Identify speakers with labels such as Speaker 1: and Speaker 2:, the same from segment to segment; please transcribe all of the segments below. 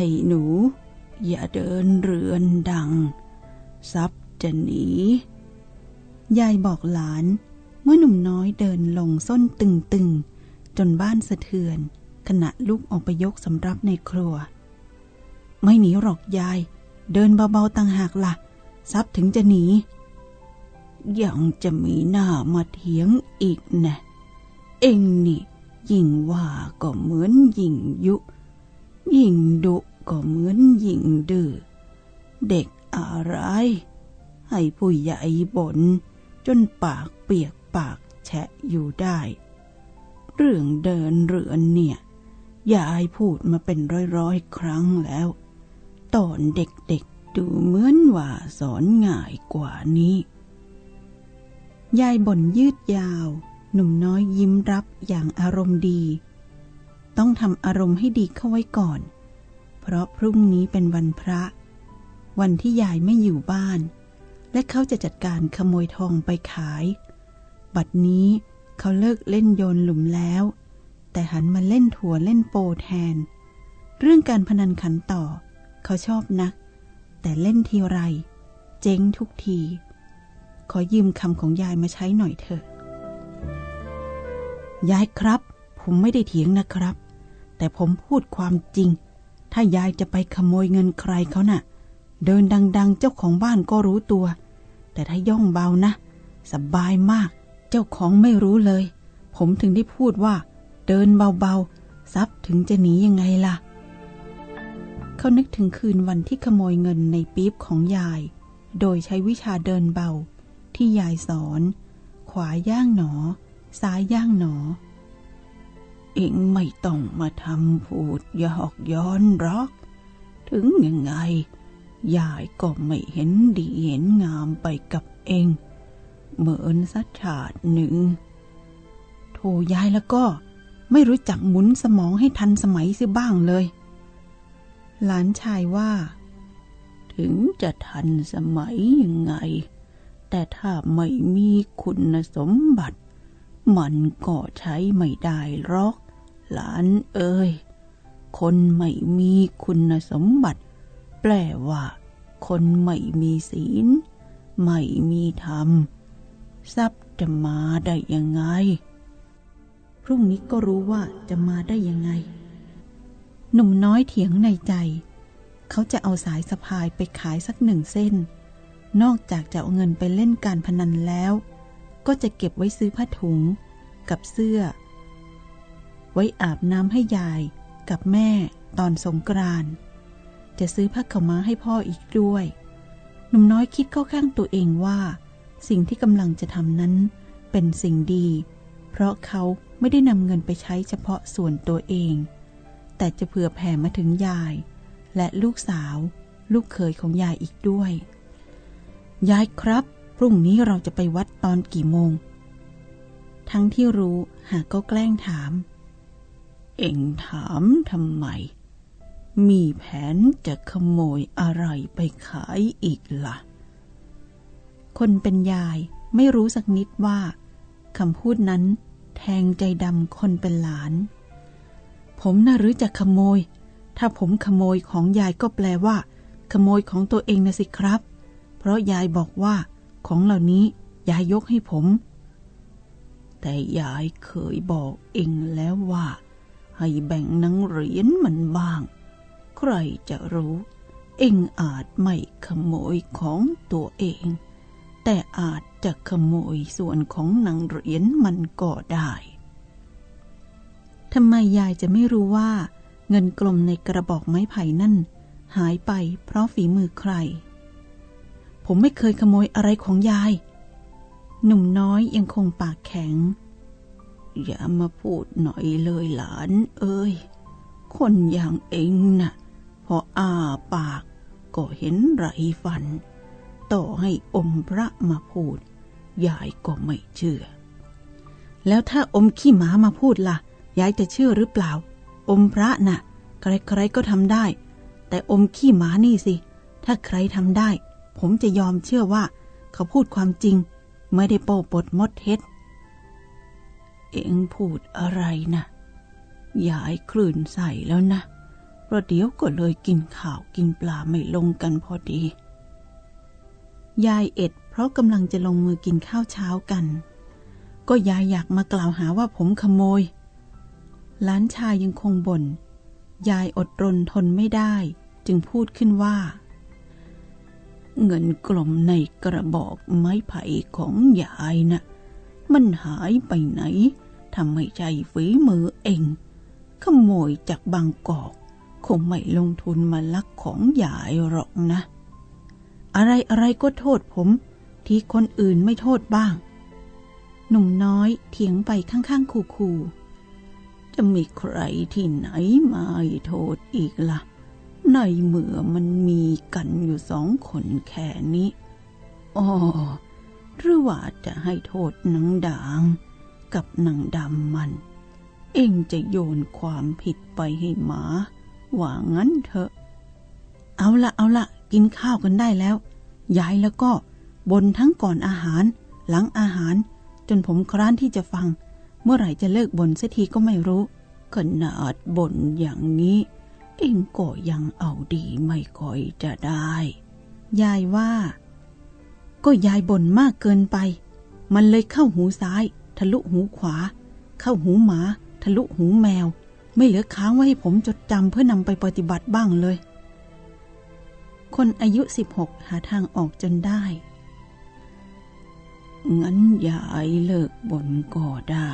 Speaker 1: อ้หนู อย่าเดินเรือนดัง ทรัพย์จะหนี
Speaker 2: ยายบอกหลาน เมื่อหนุ่มน้อยเดินลงส้นตึงๆ จนบ้านสะเทือน ขณะลูกออกไปยกสำรับในครัว ไม่หนีหรอกยาย เดินเบาๆต่างหากละ่ะ ทรัพย์ถึงจะหนี
Speaker 1: ยังจะมีหน้ามาเถียงอีกนะ เองนี่ยิ่งว่าก็เหมือนยิ่งยุ ยิ่งดุ ก็เหมือนยิ่งดื้อเด็กอะไร ให้ผู้ใหญ่บน่นจนปากเปียกปากแฉะอยู่ได้ เรื่องเดินเรือนเนี่ย ยายพูดมาเป็นร้อยๆ ครั้งแล้ว ตอนเด็กๆดูเหมือนว่าสอนง่ายกว่านี้
Speaker 2: ยายบ่นยืดยาว หนุ่มน้อยยิ้มรับอย่างอารมณ์ดี ต้องทำอารมณ์ให้ดีเข้าไว้ก่อน ราะพรุ่งนี้เป็นวันพระ วันที่ยายไม่อยู่บ้าน และเขาจะจัดการขโมยทองไปขาย บัดนี้เขาเลิกเล่นโยนหลุมแล้ว แต่หันมาเล่นถั่วเล่นโปแทน เรื่องการพนันขันต่อ เขาชอบนัก แต่เล่นทีไร เจ๊งทุกที ขอยืมคำของยายมาใช้หน่อยเถอะ
Speaker 1: ยายครับ ผมไม่ได้เถียงนะครับ แต่ผมพูดความจริง ถ้ายายจะไปขโมยเงินใครเขานะ่ะ เดินดัง ๆ เจ้าของบ้านก็รู้ตัว แต่ถ้าย่องเบานะ สบายมาก เจ้าของไม่รู้เลย ผมถึงได้พูดว่า เดินเบาๆทรัพย์ถึงจะหนียังไงล่ะ
Speaker 2: เขานึกถึงคืนวันที่ขโมยเงินในปี๊บของยาย โดยใช้วิชาเดินเบา ที่ยายสอน ขวาย่างหนอ ซ้ายย่างหนอ
Speaker 1: เองไม่ต้องมาทำพูดยอกย้อนรอก ถึงยังไง ยายก็ไม่เห็นดีเห็นงามไปกับเอง เหมือนสัชาติหนึ่ง
Speaker 2: โทยายแล้วก็ไม่รู้จักหมุนสมองให้ทันสมัยเสียบ้างเลย หลานชายว่า
Speaker 1: ถึงจะทันสมัยยังไง แต่ถ้าไม่มีคุณสมบัติ มันก็ใช้ไม่ได้หรอก หลานเอ้ย คนไม่มีคุณสมบัติ แปลว่า คนไม่มีศีล ไม่มีธรรม ทรัพย์จะมาได้ยังไง
Speaker 2: พรุ่งนี้ก็รู้ว่าจะมาได้ยังไง หนุ่มน้อยเถียงในใจ เขาจะเอาสายสะพายไปขายสักหนึ่งเส้น นอกจากจะเอาเงินไปเล่นการพนันแล้ว ก็จะเก็บไว้ซื้อผ้าถุงกับเสื้อ ไว้อาบน้ำให้ยายกับแม่ตอนสงกรานจะซื้อผ้าขาวม้าให้พ่ออีกด้วย หนุ่มน้อยคิดเข้าข้างตัวเองว่า สิ่งที่กำลังจะทำนั้นเป็นสิ่งดี เพราะเขาไม่ได้นำเงินไปใช้เฉพาะส่วนตัวเอง แต่จะเผื่อแผ่มาถึงยาย และลูกสาว ลูกเขยของยายอีกด้วย ยายครับ รุ่งนี้เราจะไปวัดตอนกี่โมง ทั้งที่รู้หากก็แกล้งถาม
Speaker 1: เอ็งถามทำไม มีแผนจะขโมยอะไรไปขายอีกละ่ะ
Speaker 2: คนเป็นยายไม่รู้สักนิดว่าคำพูดนั้นแทงใจดำคนเป็นหลาน ผมน่ารู้จะขโมย ถ้าผมขโมยของยายก็แปลว่า ขโมยของตัวเองนะสิครับ เพราะยายบอกว่า ของเหล่านี้ยายยกให้ผม
Speaker 1: แต่ยายเคยบอกเองแล้วว่า ให้แบ่งนังเหรียญมันบ้าง ใครจะรู้ เองอาจไม่ขโมยของตัวเอง แต่อาจจะขโมยส่วนของหนังเหรียญมันก็ได้
Speaker 2: ทำไมยายจะไม่รู้ว่า เงินกลมในกระบอกไม้ไผ่นั่น หายไปเพราะฝีมือใคร ผมไม่เคยขโมยอะไรของยาย หนุ่มน้อยยังคงปากแข็ง
Speaker 1: อย่ามาพูดหน่อยเลยหลาน เอ้ย คนอย่างเองนะ่ะ พออ้าปากก็เห็นไรฟัน ต่อให้อมพระมาพูด ยายก็ไม่เชื่อ
Speaker 2: แล้วถ้าอมขี้หมามาพูดละ่ะ ยายจะเชื่อหรือเปล่า อมพระนะ่ะ ใครๆก็ทำได้ แต่อมขี้หมานี่สิ ถ้าใครทำได้ ผมจะยอมเชื่อว่า เขาพูดความจริง ไม่ได้โป้ปดมดเท็จ
Speaker 1: เอ็งพูดอะไรนะยายคลื่นใส่แล้วนะประเดี๋ยวก็เลยกินข้าวกินปลาไม่ลงกันพอดี
Speaker 2: ยายเอ็ด เพราะกำลังจะลงมือกินข้าวเช้ากัน ก็ยายอยากมากล่าวหาว่าผมขโมย หลานชายยังคงบน่น ยายอดรนทนไม่ได้ จึงพูดขึ้นว่า
Speaker 1: เงินกลมในกระบอกไม้ไผ่ของยายนะ่ะ มันหายไปไหนทำไม่ใจฝีมือเอง ขโมยจากบางกอก คงไม่ลงทุนมาลักของยายหรอกนะ
Speaker 2: อะไรอะไรก็โทษผม ที่คนอื่นไม่โทษบ้าง หนุ่มน้อยเถียงไปข้างๆ คูๆ
Speaker 1: จะมีใครที่ไหนมาโทษอีกละ่ะ ในเมื่อมันมีกันอยู่สองคนแค่นี้อ๋อหรือว่าจะให้โทษนางด่างกับนางดำมัน เองจะโยนความผิดไปให้หมา ว่างั้นเถอะ
Speaker 2: เอาละเอาละกินข้าวกันได้แล้ว ยายแล้วก็บนทั้งก่อนอาหาร หลังอาหาร จนผมคร้านที่จะฟัง เมื่อไหร่จะเลิกบ่นเสียทีก็ไม่รู้
Speaker 1: ขนาดบ่นอย่างนี้ เองก็ยังเอาดีไม่ค่อยจะได้
Speaker 2: ยายว่า ก็ยายบ่นมากเกินไป มันเลยเข้าหูซ้าย ทะลุหูขวา เข้าหูหมา ทะลุหูแมว ไม่เหลือค้างไว้ให้ผมจดจำเพื่อนำไปปฏิบัติบ้างเลย คนอายุสิบหกหาทางออกจนได้
Speaker 1: งั้นยายเลิกบ่นก็ได้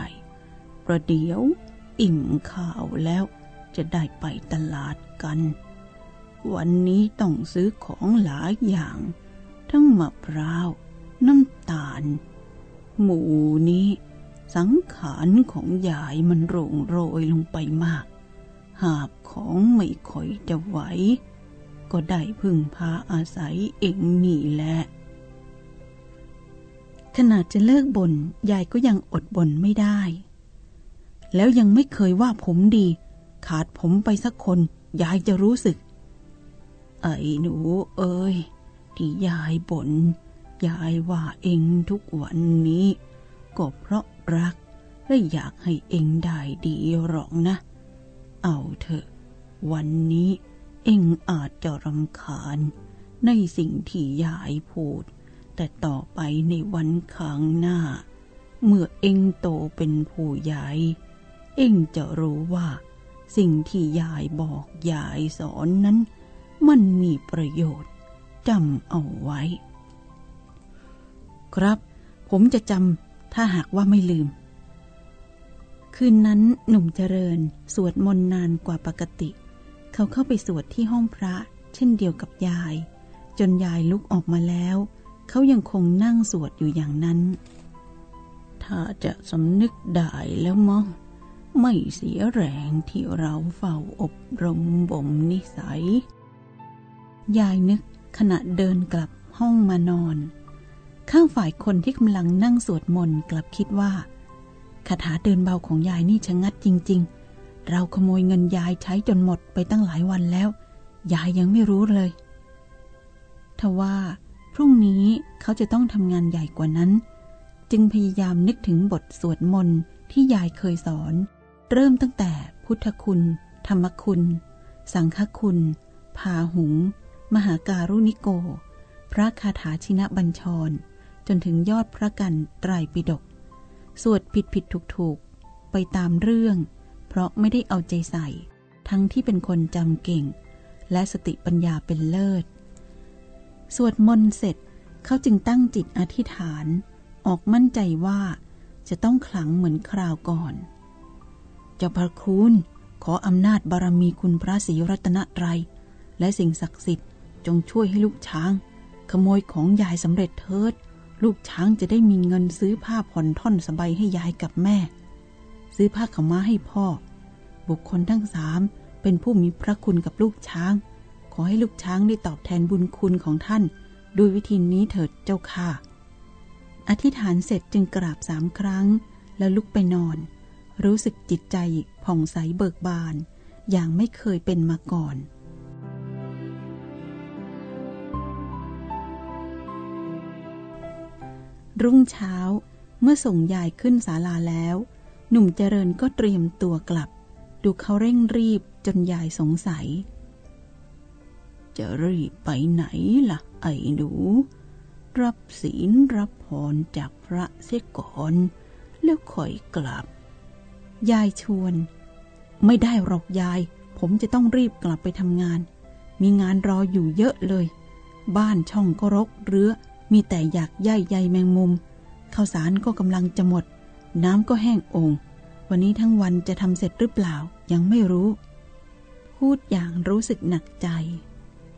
Speaker 1: ประเดี๋ยวอิ่มข้าวแล้ว จะได้ไปตลาดกัน วันนี้ต้องซื้อของหลายอย่าง ทั้งมะพร้าว น้ำตาล หมูนี้ สังขารของยายมันโรงโรยลงไปมาก หาบของไม่ค่อยจะไหว ก็ได้พึ่งพาอาศัยเองนี่แหละ
Speaker 2: ขนาดจะเลิกบน่นยายก็ยังอดบ่นไม่ได้ แล้วยังไม่เคยว่าผมดี ขาดผมไปสักคน ยายจะรู้สึก
Speaker 1: ไอ้หนูเอ้ย ที่ยายบน่นยายว่าเองทุกวันนี้ ก็เพราะรักและอยากให้เองได้ดีหรอกนะ เอาเถอะ วันนี้เองอาจจะรำคาญ ในสิ่งที่ยายพูด แต่ต่อไปในวันข้างหน้า เมื่อเองโตเป็นผู้ใหญ่ เองจะรู้ว่า สิ่งที่ยายบอกยายสอนนั้น มันมีประโยชน์จำเอาไว้
Speaker 2: ครับผมจะจำถ้าหากว่าไม่ลืม คืนนั้นหนุ่มเจริญสวดมนต์นานกว่าปกติ เขาเข้าไปสวดที่ห้องพระ เช่นเดียวกับยาย จนยายลุกออกมาแล้ว เขายังคงนั่งสวดอยู่อย่างนั้น
Speaker 1: ถ้าจะสำนึกได้แล้วมั้ง ไม่เสียแรงที่เราเฝ้าอบรมบ่มนิสัย
Speaker 2: ยายนึกขณะเดินกลับห้องมานอน ข้างฝ่ายคนที่กำลังนั่งสวดมนต์กลับคิดว่าคาถาเดินเบาของยายนี่ชะงัดจริง ๆ เราขโมยเงินยายใช้จนหมดไปตั้งหลายวันแล้ว ยายยังไม่รู้เลยทว่าพรุ่งนี้เขาจะต้องทำงานใหญ่กว่านั้น จึงพยายามนึกถึงบทสวดมนต์ที่ยายเคยสอน เริ่มตั้งแต่พุทธคุณ ธรรมคุณ สังฆคุณ พาหุง มหาการุณิโก พระคาถาชินะบัญชร จนถึงยอดพระกันไตรปิฎกสวดผิดผิดถูกถูกไปตามเรื่อง เพราะไม่ได้เอาใจใส่ ทั้งที่เป็นคนจำเก่ง และสติปัญญาเป็นเลิศ สวดมนต์เสร็จเขาจึงตั้งจิตอธิษฐาน ออกมั่นใจว่าจะต้องขลังเหมือนคราวก่อน เจ้าพระคุณขออำนาจบารมีคุณพระศรีรัตนตรัย และสิ่งศักดิ์สิทธิ์จงช่วยให้ลูกช้าง ขโมยของยายสำเร็จเถิด ลูกช้างจะได้มีเงินซื้อผ้าผ่อนท่อนสบายให้ยายกับแม่ ซื้อผ้าขม้าให้พ่อ บุคคลทั้งสามเป็นผู้มีพระคุณกับลูกช้าง ขอให้ลูกช้างได้ตอบแทนบุญคุณของท่าน ด้วยวิธีนี้เถิดเจ้าค่ะ อธิษฐานเสร็จจึงกราบสามครั้ง แล้วลุกไปนอน รู้สึกจิตใจผ่องใสเบิกบาน อย่างไม่เคยเป็นมาก่อน รุ่งเช้าเมื่อส่งยายขึ้นศาลาแล้ว หนุ่มเจริญก็เตรียมตัวกลับ ดูเขาเร่งรีบจนยายสงสัย
Speaker 1: จะรีบไปไหนล่ะ ไอ้หนูรับศีลรับพรจากพระเสียก่อน แล้วค่อยกลับ
Speaker 2: ยายชวน ไม่ได้หรอกยาย ผมจะต้องรีบกลับไปทำงาน มีงานรออยู่เยอะเลย บ้านช่องก็รกเรื้อ มีแต่อยากย่ายใยแมงมุม ข้าวสารก็กำลังจะหมด น้ำก็แห้งองค์วันนี้ทั้งวันจะทำเสร็จหรือเปล่า ยังไม่รู้ พูดอย่างรู้สึกหนักใจ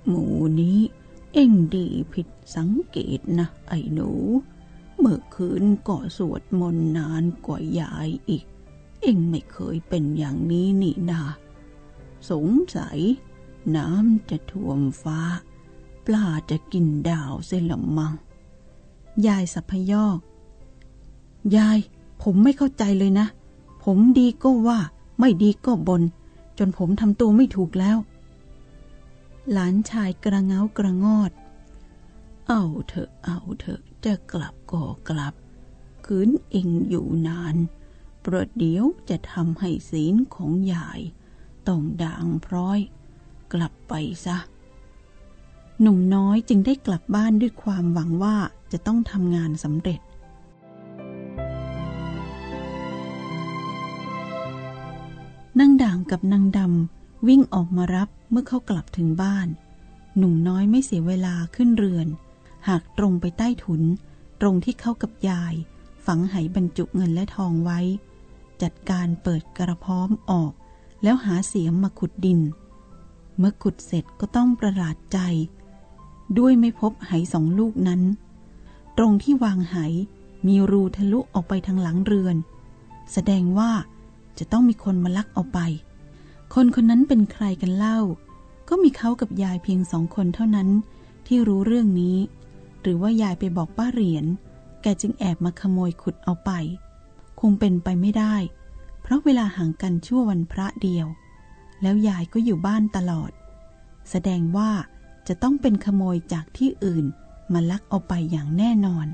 Speaker 1: หมูนี้ เอ็งดีผิดสังเกตนะ ไอ้หนู เมื่อคืนก็สวดมนต์นานกว่ายายอีก เองไม่เคยเป็นอย่างนี้นี่นาสงสัย น้ำจะท่วมฟ้า ปลาจะกินดาวเสละมัง
Speaker 2: ยายสัพพยอก ยาย ผมไม่เข้าใจเลยนะ ผมดีก็ว่า ไม่ดีก็บน จนผมทำตัวไม่ถูกแล้ว หลานชายกระเงากระงอด
Speaker 1: เอาเถอะเอาเถอะจะกลับก็กลับ คืนเองอยู่นาน ประเดี๋ยวจะทำให้ศีลของยายต้องด่างพร้อย กลับไปซะ
Speaker 2: หนุ่มน้อยจึงได้กลับบ้านด้วยความหวังว่าจะต้องทำงานสำเร็จ นางด่างกับนางดำวิ่งออกมารับเมื่อเขากลับถึงบ้าน หนุ่มน้อยไม่เสียเวลาขึ้นเรือน หากตรงไปใต้ถุน ตรงที่เขากับยาย ฝังไหบรรจุเงินและทองไว้ จัดการเปิดกระพร้อมออก แล้วหาเสียมมาขุดดิน เมื่อขุดเสร็จก็ต้องประหลาดใจ ด้วยไม่พบไหสองลูกนั้น ตรงที่วางไหมีรูทะลุออกไปทางหลังเรือน แสดงว่าจะต้องมีคนมาลักเอาไป คนคนนั้นเป็นใครกันเล่า ก็มีเขากับยายเพียงสองคนเท่านั้น ที่รู้เรื่องนี้ หรือว่ายายไปบอกป้าเหรียญแกจึงแอบมาขโมยขุดเอาไป คงเป็นไปไม่ได้ เพราะเวลาห่างกันชั่ววันพระเดียว แล้วยายก็อยู่บ้านตลอด แสดงว่าจะต้องเป็นขโมยจากที่อื่นมาลักเอาไปอย่างแน่นอน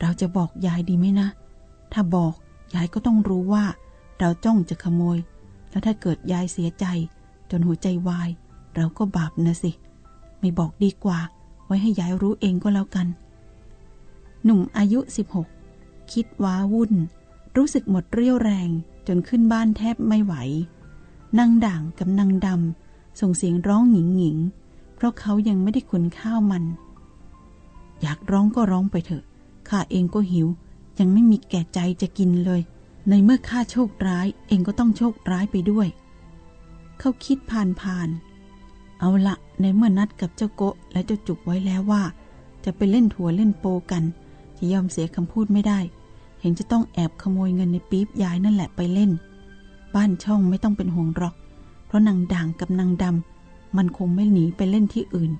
Speaker 2: เราจะบอกยายดีไหมนะ ถ้าบอกยายก็ต้องรู้ว่า เราจ้องจะขโมย แล้วถ้าเกิดยายเสียใจ จนหัวใจวาย เราก็บาปนะสิ ไม่บอกดีกว่า ไว้ให้ยายรู้เองก็แล้วกัน หนุ่มอายุ 16 คิดว้าวุ่น รู้สึกหมดเรี่ยวแรงจนขึ้นบ้านแทบไม่ไหวนางด่างกับนางดำส่งเสียงร้องหญิงหญิงเพราะเขายังไม่ได้ขุนข้าวมัน อยากร้องก็ร้องไปเถอะข้าเองก็หิว ยังไม่มีแก่ใจจะกินเลย ในเมื่อข้าโชคร้าย เองก็ต้องโชคร้ายไปด้วย เขาคิดผ่านผ่าน เอาละในเมื่อนัดกับเจ้าโกะและเจ้าจุกไว้แล้วว่า จะไปเล่นถั่วเล่นโปกันจะยอมเสียคำพูดไม่ได้ เห็นจะต้องแอบขโมยเงินในปี๊บยายนั่นแหละไปเล่น บ้านช่องไม่ต้องเป็นห่วงหรอก เพราะนางด่างกับนางดำมันคงไม่หนีไปเล่นที่อื่น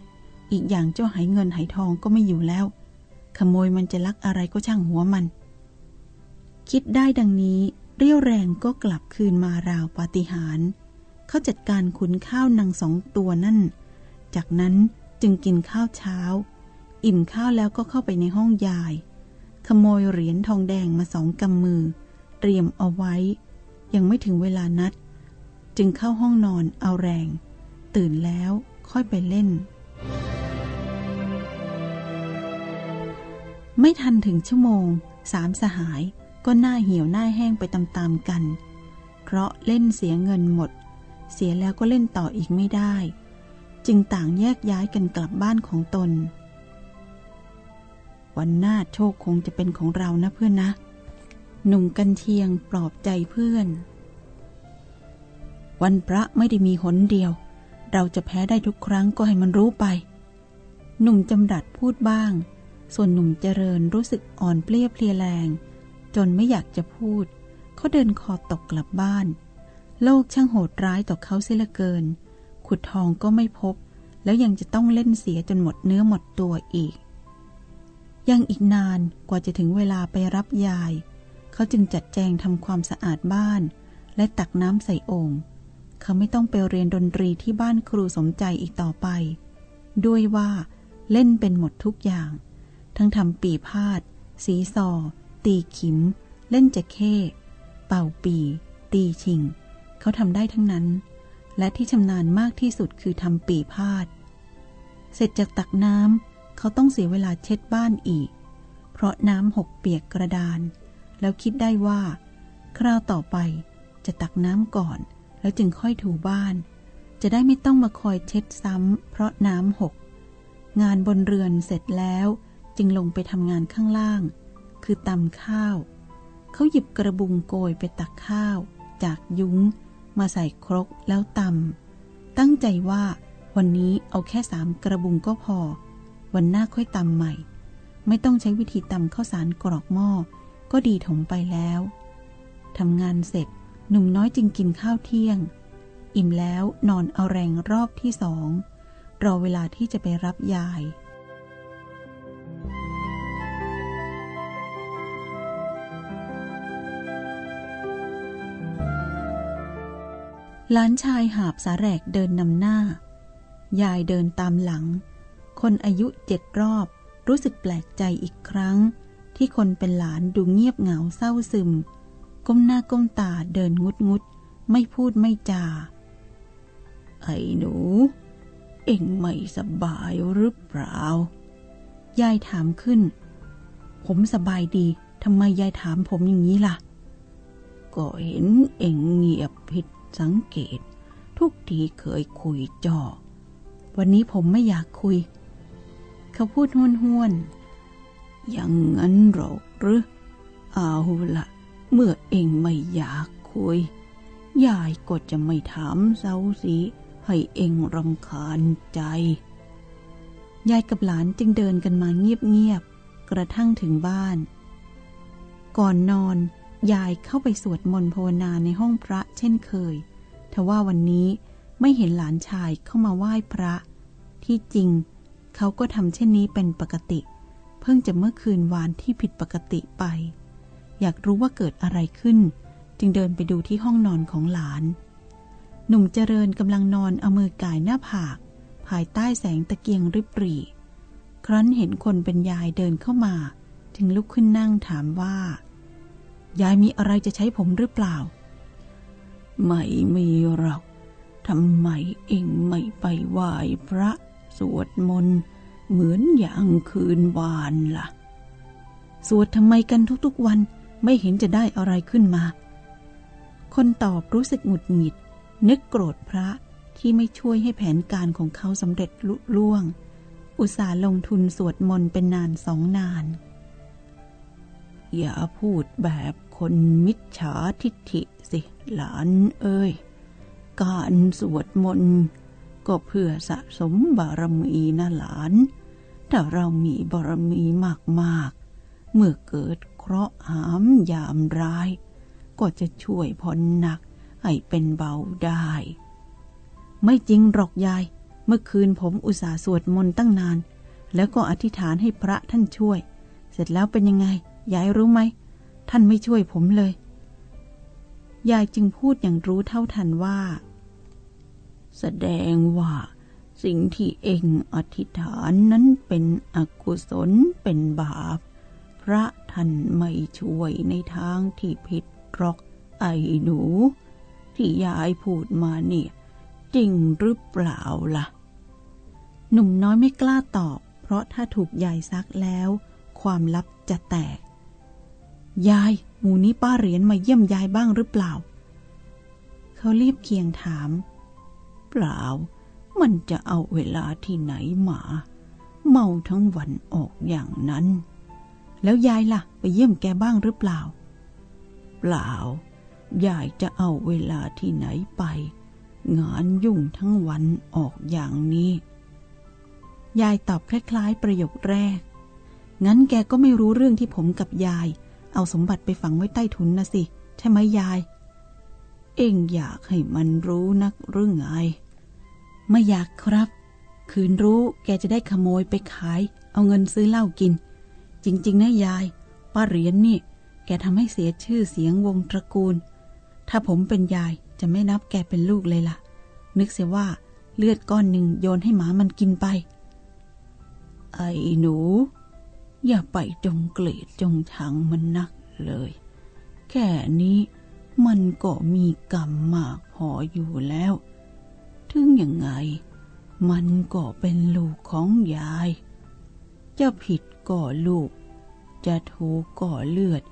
Speaker 2: อีกอย่างเจ้าหายเงินหายทองก็ไม่อยู่แล้ว ขโมยมันจะลักอะไรก็ช่างหัวมัน คิดได้ดังนี้เรี่ยวแรงก็กลับคืนมาราวปาฏิหาริย์เขาจัดการขุนข้าวนางสองตัวนั่น จากนั้นจึงกินข้าวเช้า อิ่มข้าวแล้วก็เข้าไปในห้องยาย ขโมยเหรียญทองแดงมาสองกำมือ เตรียมเอาไว้ ยังไม่ถึงเวลานัด จึงเข้าห้องนอนเอาแรง ตื่นแล้วค่อยไปเล่น ไม่ทันถึงชั่วโมง สามสหายก็หน้าเหี่ยวหน้าแห้งไปตามๆกัน เพราะเล่นเสียเงินหมด เสียแล้วก็เล่นต่ออีกไม่ได้ จึงต่างแยกย้ายกันกลับบ้านของตน วันหน้าโชคคงจะเป็นของเรานะเพื่อนนะ หนุ่มกันเทียงปลอบใจเพื่อน วันพระไม่ได้มีหนเดียว เราจะแพ้ได้ทุกครั้งก็ให้มันรู้ไป หนุ่มจำรัดพูดบ้าง ส่วนหนุ่มเจริญรู้สึกอ่อนเปลี้ยเพลียแรง จนไม่อยากจะพูด เขาเดินคอตกกลับบ้าน โลกช่างโหดร้ายต่อเขาเสียเหลือเกิน ขุดทองก็ไม่พบ แล้วยังจะต้องเล่นเสียจนหมดเนื้อหมดตัวอีก ยังอีกนานกว่าจะถึงเวลาไปรับยาย เขาจึงจัดแจงทำความสะอาดบ้าน และตักน้ำใส่โอ่งเขาไม่ต้องไปเรียนดนตรีที่บ้านครูสมใจอีกต่อไป ด้วยว่าเล่นเป็นหมดทุกอย่าง ทั้งทำปีพาด สีซอ ตีขิม เล่นจะเข้เป่าปี ตีชิง เขาทำได้ทั้งนั้น และที่ชำนาญมากที่สุดคือทำปีพาด เสร็จจากตักน้ำ เขาต้องเสียเวลาเช็ดบ้านอีก เพราะน้ำหกเปียกกระดาน แล้วคิดได้ว่า คราวต่อไปจะตักน้ำก่อน แล้วจึงค่อยถูบ้าน จะได้ไม่ต้องมาคอยเช็ดซ้ำเพราะน้ำหก งานบนเรือนเสร็จแล้วจึงลงไปทำงานข้างล่าง คือตำข้าว เขาหยิบกระบุงโกยไปตักข้าว จากยุ้ง มาใส่ครกแล้วตำตั้งใจว่าวันนี้เอาแค่สามกระบุงก็พอ วันหน้าค่อยตำใหม่ ไม่ต้องใช้วิธีตำข้าวสารกรอกหม้อ ก็ดีถมไปแล้วทำงานเสร็จหนุ่มน้อยจึงกินข้าวเที่ยง อิ่มแล้วนอนเอาแรงรอบที่สองรอเวลาที่จะไปรับยาย หลานชายหาบสาแรกเดินนำหน้า ยายเดินตามหลัง คนอายุเจ็ดรอบ รู้สึกแปลกใจอีกครั้ง ที่คนเป็นหลานดูเงียบเหงาเศร้าซึม ก้มหน้าก้มตาเดินงุดงุดไม่พูดไม่จา
Speaker 1: ไอ้หนู เอ็งไม่สบายหรือเปล่า
Speaker 2: ยายถามขึ้น ผมสบายดีทำไมยายถามผมอย่างนี้ล่ะ
Speaker 1: ก็เห็นเอ็งเงียบผิดสังเกต ทุกทีเคยคุยจอ
Speaker 2: วันนี้ผมไม่อยากคุย เขาพูดห้วนห้วน
Speaker 1: อย่างนั้นหรอกหรือ เอาละเมื่อเองไม่อยากคุย ยายก็จะไม่ถามเซาสีให้เองรำคาญใจ
Speaker 2: ยายกับหลานจึงเดินกันมาเงียบๆ กระทั่งถึงบ้าน ก่อนนอน ยายเข้าไปสวดมนต์ภาวนาในห้องพระเช่นเคย ทว่าวันนี้ไม่เห็นหลานชายเข้ามาไหว้พระ ที่จริง เขาก็ทำเช่นนี้เป็นปกติ เพิ่งจะเมื่อคืนวานที่ผิดปกติไป อยากรู้ว่าเกิดอะไรขึ้น จึงเดินไปดูที่ห้องนอนของหลาน หนุ่มเจริญกำลังนอนเอามือก่ายหน้าผาก ภายใต้แสงตะเกียงริบหรี่ ครั้นเห็นคนเป็นยายเดินเข้ามา จึงลุกขึ้นนั่งถามว่า ยายมีอะไรจะใช้ผมหรือเปล่า
Speaker 1: ไม่มีหรอกทำไมเองไม่ไปไหว้พระ สวดมนต์เหมือนอย่างคืนวานละ่ะ
Speaker 2: สวดทำไมกันทุกๆวันไม่เห็นจะได้อะไรขึ้นมา คนตอบรู้สึกหงุดหงิด นึกโกรธพระที่ไม่ช่วยให้แผนการของเขาสำเร็จลุล่วง อุตส่าห์ลงทุนสวดมนต์เป็นนานสองนาน
Speaker 1: อย่าพูดแบบคนมิจฉาทิฐิสิหลานเอ้ย การสวดมนต์ ก็เพื่อสะสมบารมีนะหลาน ถ้าเรามีบารมีมากๆ เมื่อเกิดเคราะห์หามยามร้าย ก็จะช่วยพ้นหนักให้เป็นเบาได้
Speaker 2: ไม่จริงหรอกยาย เมื่อคืนผมอุตส่าห์สวดมนต์ตั้งนาน แล้วก็อธิษฐานให้พระท่านช่วย เสร็จแล้วเป็นยังไง ยายรู้ไหม ท่านไม่ช่วยผมเลย ยายจึงพูดอย่างรู้เท่าทันว่า
Speaker 1: แสดงว่าสิ่งที่เองอธิษฐานนั้นเป็นอกุศลเป็นบาป พระท่านไม่ช่วยในทางที่ผิดหรอกไอ้หนู ที่ยายพูดมาเนี่ย จริงหรือเปล่าล่ะ
Speaker 2: หนุ่มน้อยไม่กล้าตอบ เพราะถ้าถูกยายซักแล้ว ความลับจะแตก ยายหมูนี้ป้าเหรียญมาเยี่ยมยายบ้างหรือเปล่า เขารีบเคียงถาม
Speaker 1: เปล่า มันจะเอาเวลาที่ไหนมา เมาทั้งวันออกอย่างนั้น
Speaker 2: แล้วยายละ่ะ ไปเยี่ยมแกบ้างหรือเปล่า
Speaker 1: เปล่า ยายจะเอาเวลาที่ไหนไป งานยุ่งทั้งวันออกอย่างนี้
Speaker 2: ยายตอบคล้าย ๆ ประโยคแรก งั้นแกก็ไม่รู้เรื่องที่ผมกับยาย เอาสมบัติไปฝังไว้ใต้ถุนนะสิ ใช่ไหมยาย
Speaker 1: เอ็งอยากให้มันรู้นักหรือไง
Speaker 2: ไม่อยากครับ คืนรู้แกจะได้ขโมยไปขาย เอาเงินซื้อเหล้ากิน จริง ๆ นะยาย ป้าเหรียญนนี่ แกทำให้เสียชื่อเสียงวงตระกูล ถ้าผมเป็นยายจะไม่นับแกเป็นลูกเลยล่ะ นึกเสียว่าเลือดก้อนหนึ่งโยนให้หมามันกินไป
Speaker 1: ไอ้หนู อย่าไปจงเกลียดจงชังมันนักเลย แค่นี้มันก็มีกรรมมากพออยู่แล้ว ถึงยังไง มันก็เป็นลูกของยาย จะผิดก็ลูก จะถูกก็เลือด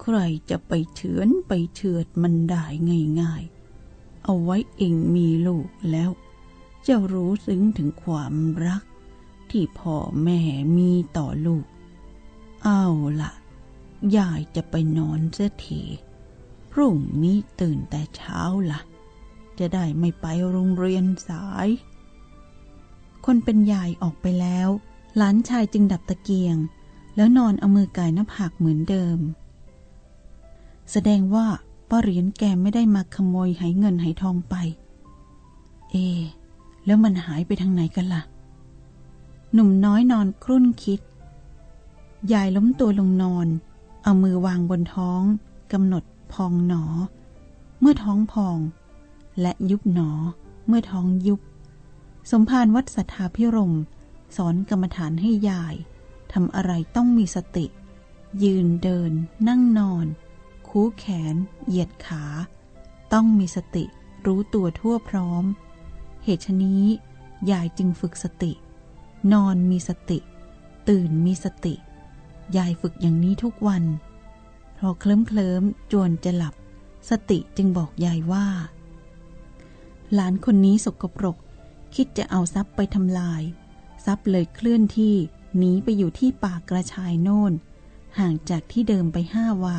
Speaker 1: ใครจะไปเฉือนไปเชือดมันได้ง่ายๆ เอาไว้เองมีลูกแล้ว จะรู้ซึ้งถึงความรัก ที่พ่อแม่มีต่อลูก เอาละยายจะไปนอนเสียทีพรุ่งนี้ตื่นแต่เช้าละ่ะ จะได้ไม่ไปโรงเรียนสาย
Speaker 2: คนเป็นยายออกไปแล้ว หลานชายจึงดับตะเกียง แล้วนอนเอามือกายหน้าผากเหมือนเดิม แสดงว่าป้าเหรียญแกไม่ได้มาขโมยหายเงินหายทองไป เอ แล้วมันหายไปทางไหนกันละ่ะ หนุ่มน้อยนอนครุ่นคิด ยายล้มตัวลงนอน เอามือวางบนท้องกำหนดพองหนอ เมื่อท้องพอง และยุบหนอ เมื่อท้องยุบ สมภารวัดสัทธาพิรม สอนกรรมฐานให้ยายทำอะไรต้องมีสติ ยืนเดิน นั่งนอน คูแขน เหยียดขา ต้องมีสติรู้ตัวทั่วพร้อม เหตุนี้ยายจึงฝึกสติ นอนมีสติ ตื่นมีสติ ยายฝึกอย่างนี้ทุกวัน พอเคลิ้มเคลิ้มจวนจะหลับ สติจึงบอกยายว่า หลานคนนี้สกปรก คิดจะเอาทรัพย์ไปทำลาย ทรัพย์เลยเคลื่อนที่หนีไปอยู่ที่ป่ากระชายโน่น ห่างจากที่เดิมไปห้าวา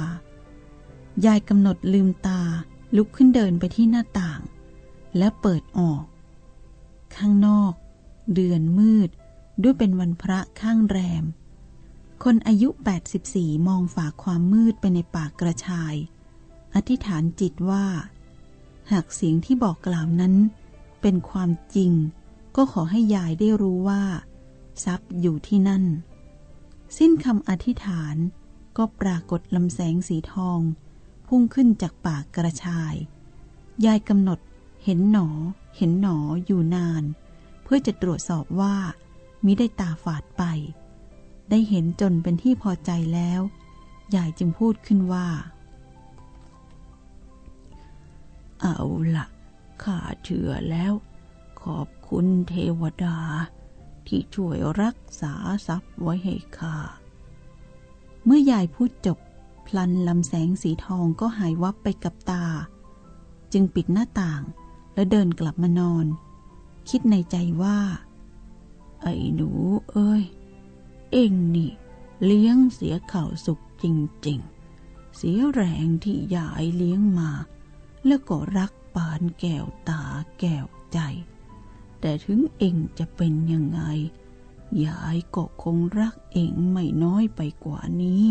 Speaker 2: ยายกำหนดลืมตาลุกขึ้นเดินไปที่หน้าต่าง และเปิดออก ข้างนอก เดือนมืด ด้วยเป็นวันพระข้างแรม คนอายุ 84 มองฝากความมืดไปในปากกระชาย อธิษฐานจิตว่า หากเสียงที่บอกกล่าวนั้น เป็นความจริง ก็ขอให้ยายได้รู้ว่า ทรัพย์อยู่ที่นั่น สิ้นคำอธิษฐานก็ปรากฏลำแสงสีทอง พุ่งขึ้นจากปากกระชาย ยายกำหนดเห็นหนอ เห็นหนออยู่นาน เพื่อจะตรวจสอบว่ามิได้ตาฝาดไป ได้เห็นจนเป็นที่พอใจแล้ว ยายจึงพูดขึ้นว่า
Speaker 1: เอาละข้าเชื่อแล้ว ขอบคุณเทวดา ที่ช่วยรักษาทรัพย์ไว้ให้ข้า
Speaker 2: เมื่อยายพูดจบ พลันลำแสงสีทองก็หายวับไปกับตา จึงปิดหน้าต่างแล้วเดินกลับมานอน คิดในใจว่า
Speaker 1: ไอ้หนูเอ้ย เองนี่เลี้ยงเสียข่าวสุขจริง ๆ เสียแรงที่ยายเลี้ยงมา แล้วก็รักปานแก้วตาแก้วใจ แต่ถึงเองจะเป็นยังไง ยายก็คงรักเองไม่น้อยไปกว่านี้